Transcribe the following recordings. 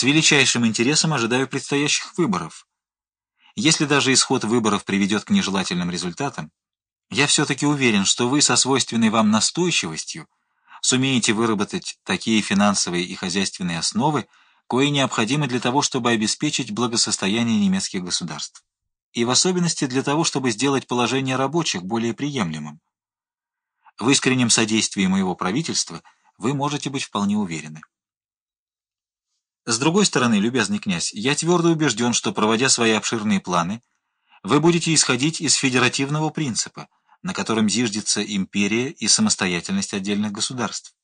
С величайшим интересом ожидаю предстоящих выборов. Если даже исход выборов приведет к нежелательным результатам, я все-таки уверен, что вы со свойственной вам настойчивостью сумеете выработать такие финансовые и хозяйственные основы, кои необходимы для того, чтобы обеспечить благосостояние немецких государств, и в особенности для того, чтобы сделать положение рабочих более приемлемым. В искреннем содействии моего правительства вы можете быть вполне уверены. С другой стороны, любезный князь, я твердо убежден, что, проводя свои обширные планы, вы будете исходить из федеративного принципа, на котором зиждется империя и самостоятельность отдельных государств.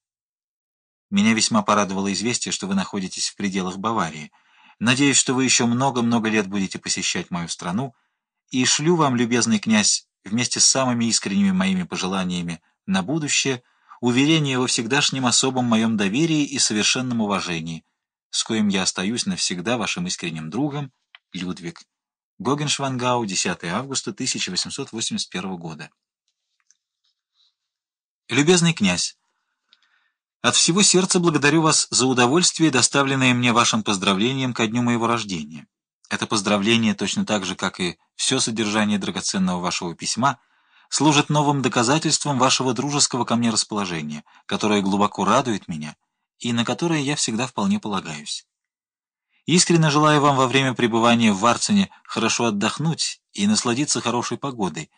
Меня весьма порадовало известие, что вы находитесь в пределах Баварии. Надеюсь, что вы еще много-много лет будете посещать мою страну, и шлю вам, любезный князь, вместе с самыми искренними моими пожеланиями на будущее, уверение во всегдашнем особом моем доверии и совершенном уважении – с коим я остаюсь навсегда вашим искренним другом, Людвиг. Гогеншвангау, 10 августа 1881 года. Любезный князь, от всего сердца благодарю вас за удовольствие, доставленное мне вашим поздравлением ко дню моего рождения. Это поздравление, точно так же, как и все содержание драгоценного вашего письма, служит новым доказательством вашего дружеского ко мне расположения, которое глубоко радует меня и на которые я всегда вполне полагаюсь. Искренне желаю вам во время пребывания в Варцене хорошо отдохнуть и насладиться хорошей погодой,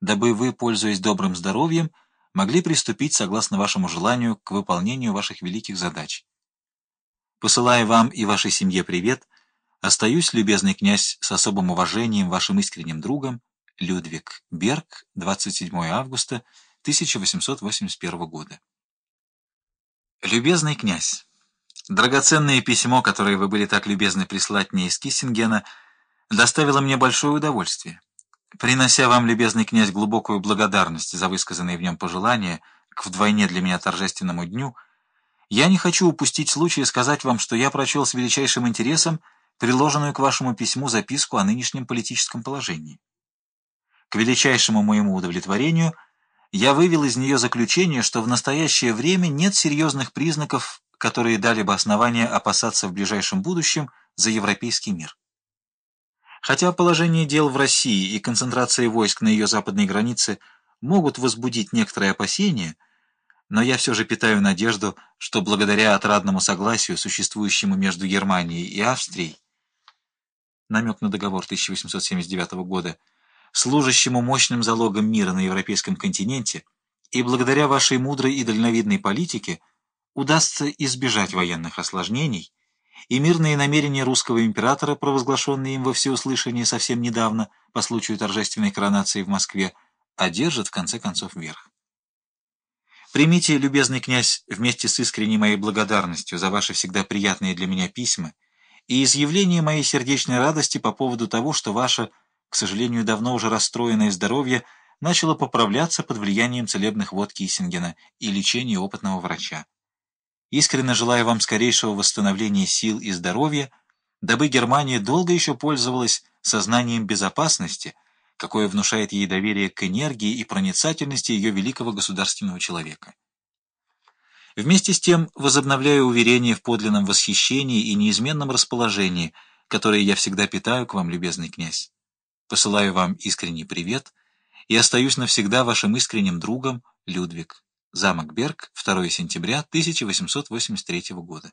дабы вы, пользуясь добрым здоровьем, могли приступить, согласно вашему желанию, к выполнению ваших великих задач. Посылая вам и вашей семье привет, остаюсь, любезный князь, с особым уважением вашим искренним другом, Людвиг Берг, 27 августа 1881 года. Любезный князь, драгоценное письмо, которое вы были так любезны прислать мне из Киссингена, доставило мне большое удовольствие. Принося вам, любезный князь, глубокую благодарность за высказанные в нем пожелания к вдвойне для меня торжественному дню, я не хочу упустить случая сказать вам, что я прочел с величайшим интересом приложенную к вашему письму записку о нынешнем политическом положении. К величайшему моему удовлетворению – я вывел из нее заключение, что в настоящее время нет серьезных признаков, которые дали бы основания опасаться в ближайшем будущем за европейский мир. Хотя положение дел в России и концентрация войск на ее западной границе могут возбудить некоторые опасения, но я все же питаю надежду, что благодаря отрадному согласию, существующему между Германией и Австрией, намек на договор 1879 года, служащему мощным залогом мира на европейском континенте, и благодаря вашей мудрой и дальновидной политике удастся избежать военных осложнений, и мирные намерения русского императора, провозглашенные им во всеуслышание совсем недавно по случаю торжественной коронации в Москве, одержат в конце концов верх. Примите, любезный князь, вместе с искренней моей благодарностью за ваши всегда приятные для меня письма и изъявление моей сердечной радости по поводу того, что ваша к сожалению, давно уже расстроенное здоровье начало поправляться под влиянием целебных вод Киссингена и лечения опытного врача. Искренне желаю вам скорейшего восстановления сил и здоровья, дабы Германия долго еще пользовалась сознанием безопасности, какое внушает ей доверие к энергии и проницательности ее великого государственного человека. Вместе с тем возобновляю уверение в подлинном восхищении и неизменном расположении, которое я всегда питаю к вам, любезный князь. Посылаю вам искренний привет и остаюсь навсегда вашим искренним другом Людвиг. Замок Берг, 2 сентября 1883 года.